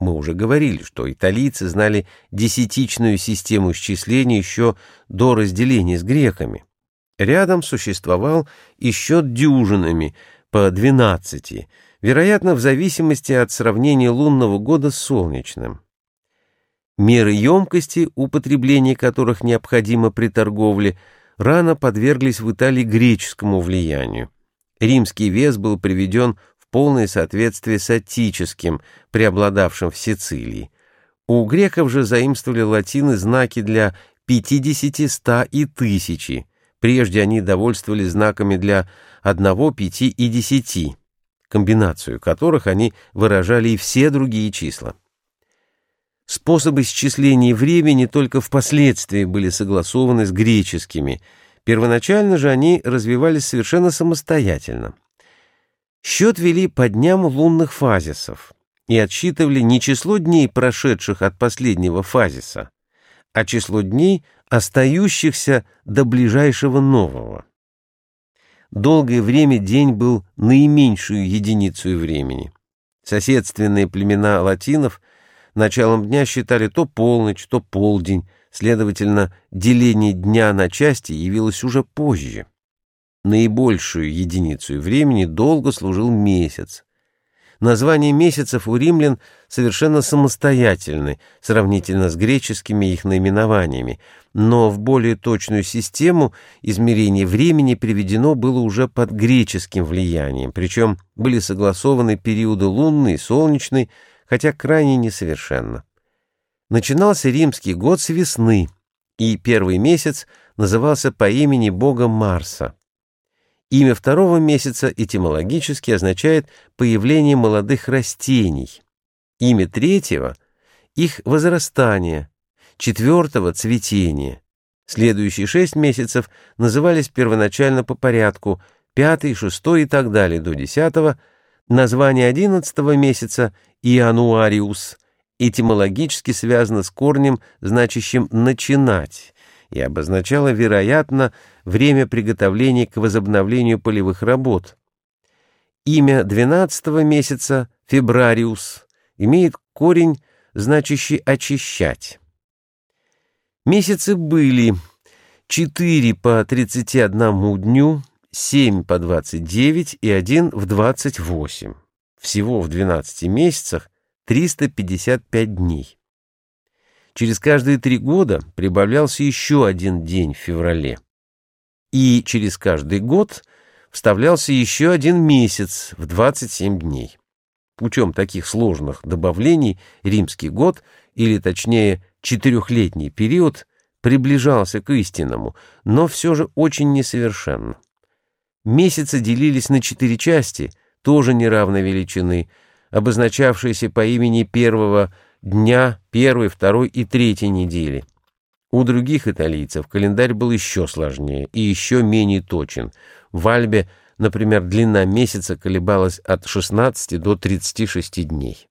Мы уже говорили, что италийцы знали десятичную систему исчисления еще до разделения с греками. Рядом существовал и счет дюжинами по 12, вероятно, в зависимости от сравнения лунного года с солнечным. Меры емкости, употребление которых необходимо при торговле, рано подверглись в Италии греческому влиянию. Римский вес был приведен полное соответствие с отическим, преобладавшим в Сицилии. У греков же заимствовали латины знаки для 50, 100 и 1000, Прежде они довольствовались знаками для одного, пяти и десяти, комбинацию которых они выражали и все другие числа. Способы счисления времени только впоследствии были согласованы с греческими, первоначально же они развивались совершенно самостоятельно. Счет вели по дням лунных фазисов и отсчитывали не число дней, прошедших от последнего фазиса, а число дней, остающихся до ближайшего нового. Долгое время день был наименьшую единицей времени. Соседственные племена латинов началом дня считали то полночь, то полдень, следовательно, деление дня на части явилось уже позже. Наибольшую единицу времени долго служил месяц, Названия месяцев у римлян совершенно самостоятельны, сравнительно с греческими их наименованиями, но в более точную систему измерения времени приведено было уже под греческим влиянием, причем были согласованы периоды лунный и солнечный, хотя крайне несовершенно. Начинался римский год с весны, и первый месяц назывался по имени бога Марса. Имя второго месяца этимологически означает появление молодых растений. Имя третьего — их возрастание, четвертого — цветение. Следующие шесть месяцев назывались первоначально по порядку, пятый, шестой и так далее до десятого. Название одиннадцатого месяца — Иануариус — этимологически связано с корнем, значащим «начинать», и обозначало, вероятно, время приготовления к возобновлению полевых работ. Имя двенадцатого месяца, фебрариус, имеет корень, значащий «очищать». Месяцы были 4 по 31 дню, 7 по 29 и 1 в 28. Всего в 12 месяцах 355 дней. Через каждые три года прибавлялся еще один день в феврале. И через каждый год вставлялся еще один месяц в 27 дней. Путем таких сложных добавлений римский год, или точнее четырехлетний период, приближался к истинному, но все же очень несовершенно. Месяцы делились на четыре части, тоже неравной величины, обозначавшиеся по имени первого – дня первой, второй и третьей недели. У других италийцев календарь был еще сложнее и еще менее точен. В Альбе, например, длина месяца колебалась от 16 до 36 дней.